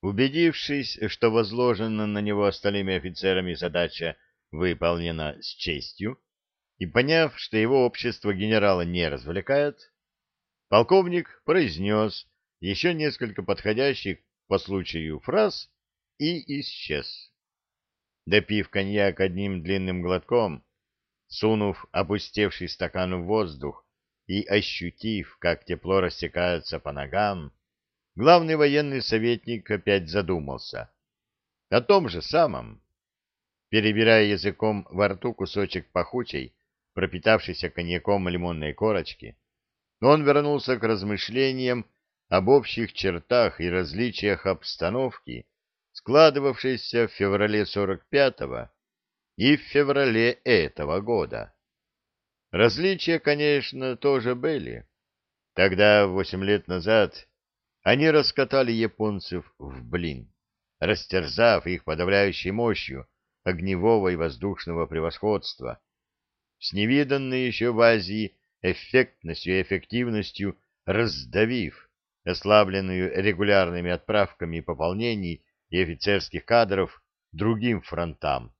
Убедившись, что возложена на него остальными офицерами задача выполнена с честью, и поняв, что его общество генерала не развлекает, полковник произнес еще несколько подходящих по случаю фраз и исчез. Допив коньяк одним длинным глотком, сунув опустевший стакан в воздух и ощутив, как тепло растекается по ногам, главный военный советник опять задумался. О том же самом. Перебирая языком во рту кусочек пахучей, пропитавшейся коньяком лимонной корочки, он вернулся к размышлениям об общих чертах и различиях обстановки, складывавшейся в феврале 45-го и в феврале этого года. Различия, конечно, тоже были. Тогда, восемь лет назад, они раскатали японцев в блин, растерзав их подавляющей мощью огневого и воздушного превосходства, с невиданной еще в Азии эффектностью и эффективностью раздавив ослабленную регулярными отправками пополнений и офицерских кадров другим фронтам,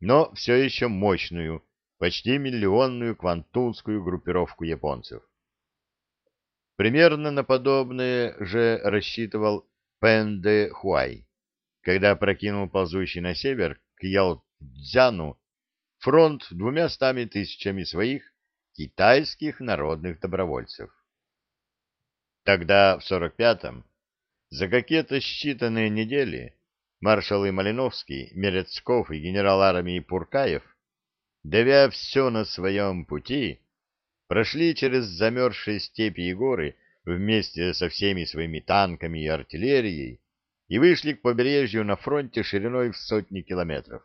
но все еще мощную, почти миллионную квантунскую группировку японцев. Примерно на подобное же рассчитывал Пен де Хуай, когда прокинул ползущий на север к Ялцзяну фронт двумя стами тысячами своих китайских народных добровольцев. Тогда, в 45-м, за какие-то считанные недели, маршалы Малиновский, Мерецков и генерал армии Пуркаев, давя все на своем пути, прошли через замерзшие степи и горы вместе со всеми своими танками и артиллерией и вышли к побережью на фронте шириной в сотни километров.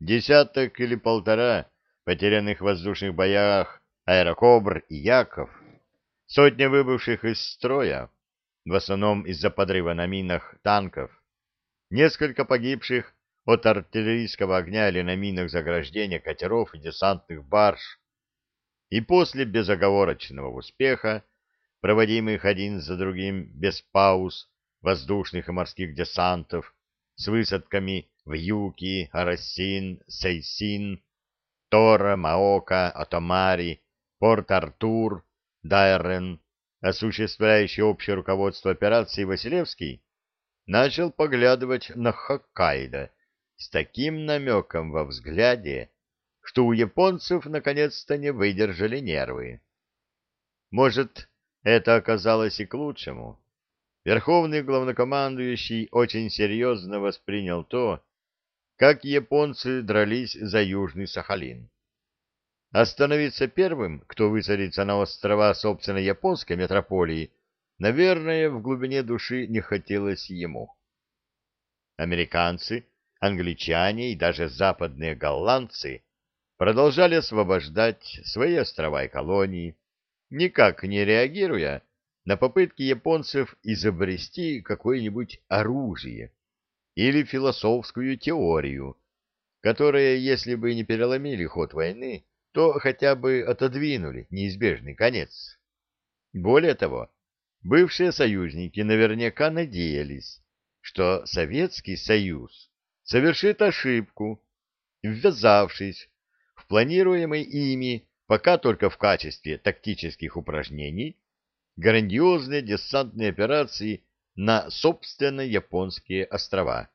Десяток или полтора потерянных в воздушных боях аэрокобр и яков, сотня выбывших из строя, в основном из-за подрыва на минах танков, несколько погибших от артиллерийского огня или на минах заграждения катеров и десантных барж, и после безоговорочного успеха, проводимых один за другим без пауз воздушных и морских десантов с высадками в Юки, Арасин, Сейсин, Тора, Маока, Атомари, Порт-Артур, Дайрен, осуществляющий общее руководство операцией Василевский, начал поглядывать на Хоккайдо с таким намеком во взгляде, что у японцев наконец-то не выдержали нервы. Может, это оказалось и к лучшему. Верховный главнокомандующий очень серьезно воспринял то, как японцы дрались за Южный Сахалин. Остановиться первым, кто высадится на острова собственной японской метрополии, наверное, в глубине души не хотелось ему. Американцы, англичане и даже западные голландцы продолжали освобождать свои острова и колонии, никак не реагируя на попытки японцев изобрести какое-нибудь оружие или философскую теорию, которые, если бы не переломили ход войны, то хотя бы отодвинули неизбежный конец. Более того, бывшие союзники наверняка надеялись, что Советский Союз совершит ошибку, ввязавшись планируемой ими, пока только в качестве тактических упражнений, грандиозные десантные операции на собственно японские острова,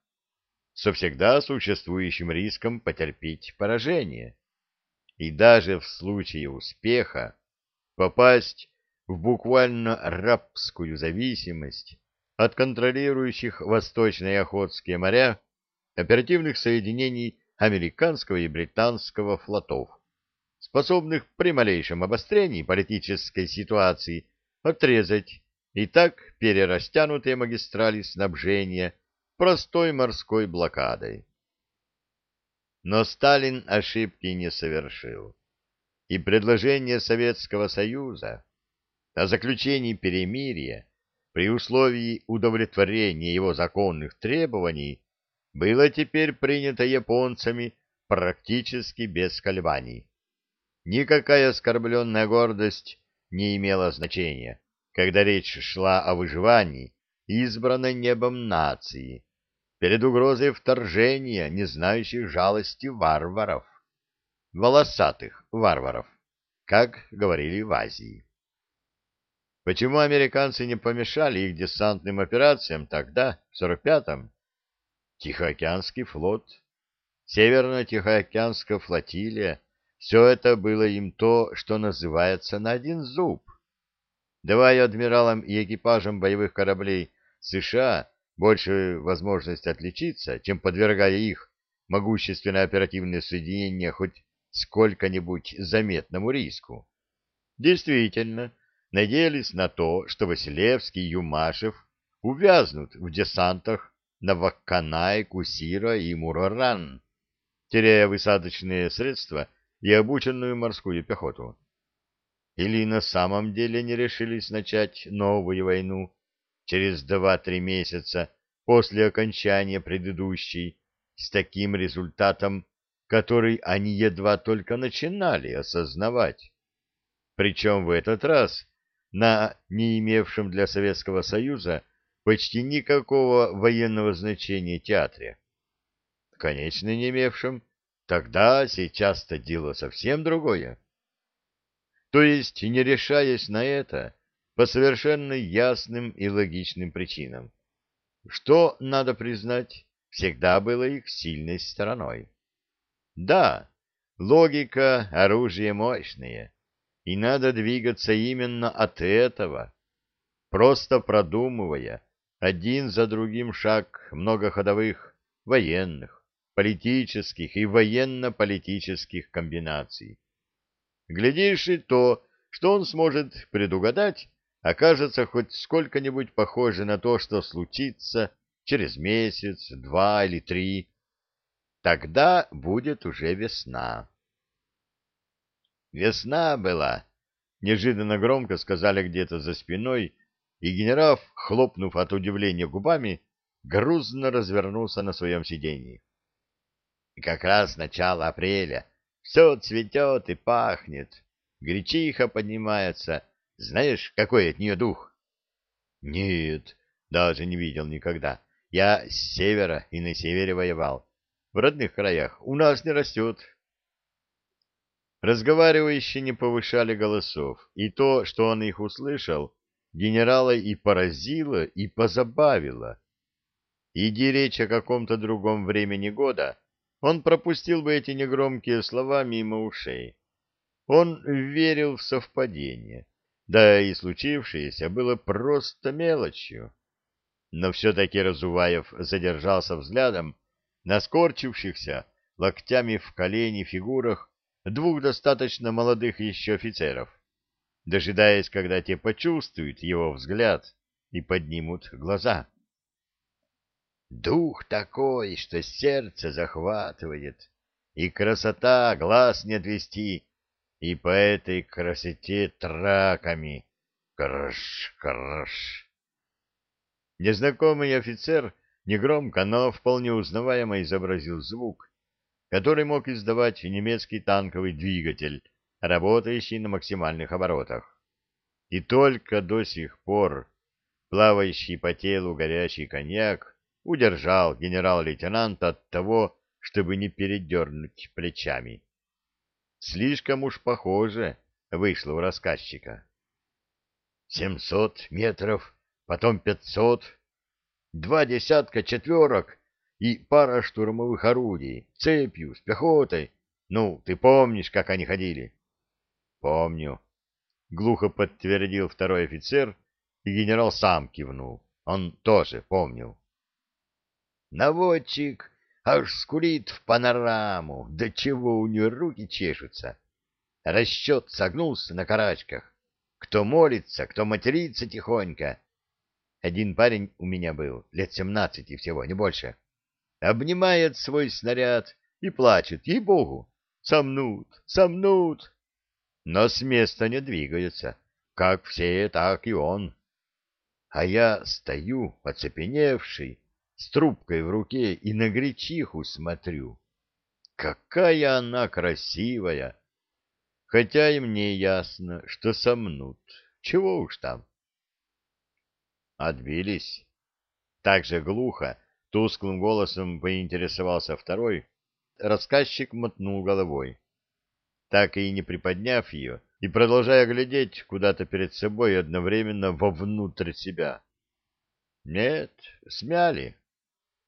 со всегда существующим риском потерпеть поражение. И даже в случае успеха попасть в буквально рабскую зависимость от контролирующих восточные Охотские моря оперативных соединений американского и британского флотов, способных при малейшем обострении политической ситуации отрезать и так перерастянутые магистрали снабжения простой морской блокадой. Но Сталин ошибки не совершил, и предложение Советского Союза о заключении перемирия при условии удовлетворения его законных требований было теперь принято японцами практически без колебаний. Никакая оскорбленная гордость не имела значения, когда речь шла о выживании избранной небом нации, перед угрозой вторжения, не знающих жалости варваров, волосатых варваров, как говорили в Азии. Почему американцы не помешали их десантным операциям тогда, в 45-м? Тихоокеанский флот, Северно-Тихоокеанская флотилия, все это было им то, что называется на один зуб. Давая адмиралам и экипажам боевых кораблей США большую возможность отличиться, чем подвергая их могущественное оперативное соединение хоть сколько-нибудь заметному риску. Действительно, надеялись на то, что Василевский и Юмашев увязнут в десантах на Вакканай, Кусира и Муроран, теряя высадочные средства и обученную морскую пехоту. Или на самом деле не решились начать новую войну через два-три месяца после окончания предыдущей с таким результатом, который они едва только начинали осознавать. Причем в этот раз на не имевшем для Советского Союза почти никакого военного значения театре. Конечно, не имевшем, тогда сейчас-то дело совсем другое. То есть, не решаясь на это, по совершенно ясным и логичным причинам, что, надо признать, всегда было их сильной стороной. Да, логика — оружие мощное, и надо двигаться именно от этого, просто продумывая один за другим шаг многоходовых военных, политических и военно-политических комбинаций. Глядишь, и то, что он сможет предугадать, окажется хоть сколько-нибудь похоже на то, что случится через месяц, два или три. Тогда будет уже весна. Весна была, неожиданно громко сказали где-то за спиной, и генерал, хлопнув от удивления губами, грузно развернулся на своем сиденье. Как раз начало апреля, все цветет и пахнет, гречиха поднимается. Знаешь, какой от нее дух? Нет, даже не видел никогда. Я с севера и на севере воевал. В родных краях у нас не растет. Разговаривающие не повышали голосов, и то, что он их услышал, генерала и поразило, и позабавило. Иди речь о каком-то другом времени года, он пропустил бы эти негромкие слова мимо ушей. Он верил в совпадение, да и случившееся было просто мелочью. Но все-таки Разуваев задержался взглядом на скорчившихся локтями в колени фигурах двух достаточно молодых еще офицеров, дожидаясь, когда те почувствуют его взгляд и поднимут глаза. Дух такой, что сердце захватывает, и красота глаз не отвести, и по этой красоте траками. Крш-крш. Незнакомый офицер негромко, но вполне узнаваемо изобразил звук, который мог издавать немецкий танковый двигатель, работающий на максимальных оборотах. И только до сих пор плавающий по телу горячий коньяк удержал генерал-лейтенанта от того, чтобы не передернуть плечами. Слишком уж похоже вышло у рассказчика. Семьсот метров, потом пятьсот, два десятка четверок и пара штурмовых орудий, цепью, с пехотой. Ну, ты помнишь, как они ходили? — Помню, — глухо подтвердил второй офицер, и генерал сам кивнул. Он тоже помнил. Наводчик аж скулит в панораму, до чего у нее руки чешутся. Расчет согнулся на карачках. Кто молится, кто матерится тихонько. Один парень у меня был, лет семнадцати всего, не больше обнимает свой снаряд и плачет, ей-богу, сомнут, сомнут. Но с места не двигается, как все, так и он. А я стою, оцепеневший, с трубкой в руке и на гречиху смотрю. Какая она красивая! Хотя и мне ясно, что сомнут. Чего уж там. Отбились, Так же глухо, тусклым голосом поинтересовался второй. Рассказчик мотнул головой. Так и не приподняв ее, и продолжая глядеть куда-то перед собой одновременно вовнутрь себя. Нет, смяли.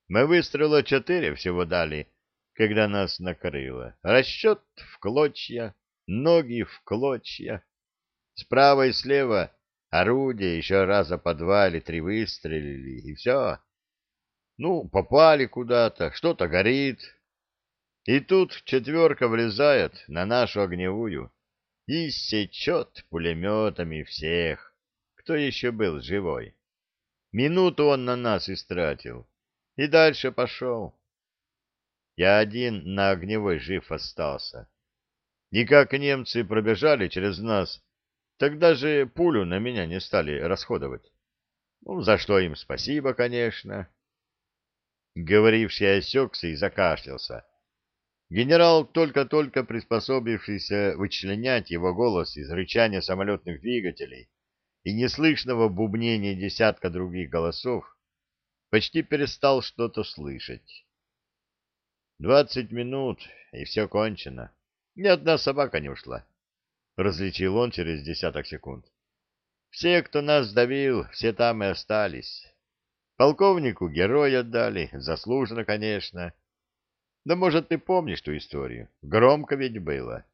Мы выстрела четыре всего дали, когда нас накрыло. Расчет в клочья, ноги в клочья. Справа и слева орудия еще раза по два или три выстрелили, и все. Ну, попали куда-то, что-то горит. И тут четверка влезает на нашу огневую и сечет пулеметами всех, кто еще был живой. Минуту он на нас истратил и дальше пошел. Я один на огневой жив остался. И как немцы пробежали через нас, тогда же пулю на меня не стали расходовать. Ну, за что им спасибо, конечно. Говоривший осекся и закашлялся. Генерал, только-только приспособившийся вычленять его голос из рычания самолетных двигателей и неслышного бубнения десятка других голосов, почти перестал что-то слышать. Двадцать минут, и все кончено. Ни одна собака не ушла. Различил он через десяток секунд. Все, кто нас давил, все там и остались. Полковнику героя отдали, заслуженно, конечно. Да, может, ты помнишь ту историю? Громко ведь было.